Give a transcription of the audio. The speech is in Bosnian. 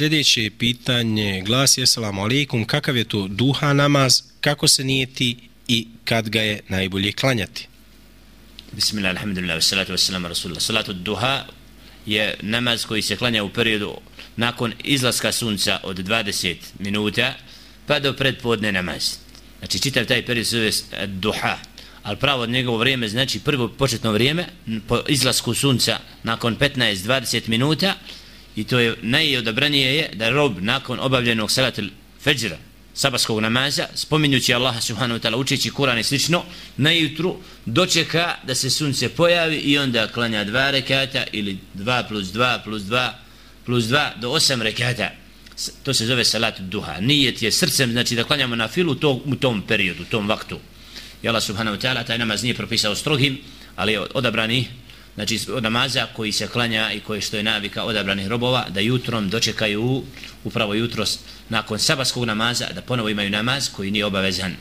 sljedeće pitanje glasi Assalamu alaikum, kakav je to duha namaz, kako se nijeti i kad ga je najbolje klanjati? Bismillah, alhamdulillah, salatu wassalamu rasulullah. Salatu duha je namaz koji se klanja u periodu nakon izlaska sunca od 20 minuta pa do predpodne namaz. Znači čitav taj period se zove duha, ali pravo od njegovo vrijeme znači prvo početno vrijeme po izlasku sunca nakon 15-20 minuta i to je najodabranije je da rob nakon obavljenog salatul fajra sabaskog namaza spominjući Allaha subhanahu wa ta'ala učeći Kur'an i slično na jutru dočeka da se sunce pojavi i onda klanja dva rekata ili dva plus dva plus dva plus dva do osam rekata. To se zove salat duha. Nijet je srcem znači da klanjamo na filu to, u tom periodu, u tom vaktu. I Allah subhanahu wa ta'ala taj namaz nije propisao strogim ali je odabrani znači od namaza koji se klanja i koji što je navika odabranih robova da jutrom dočekaju upravo jutros nakon sabaskog namaza da ponovo imaju namaz koji nije obavezan.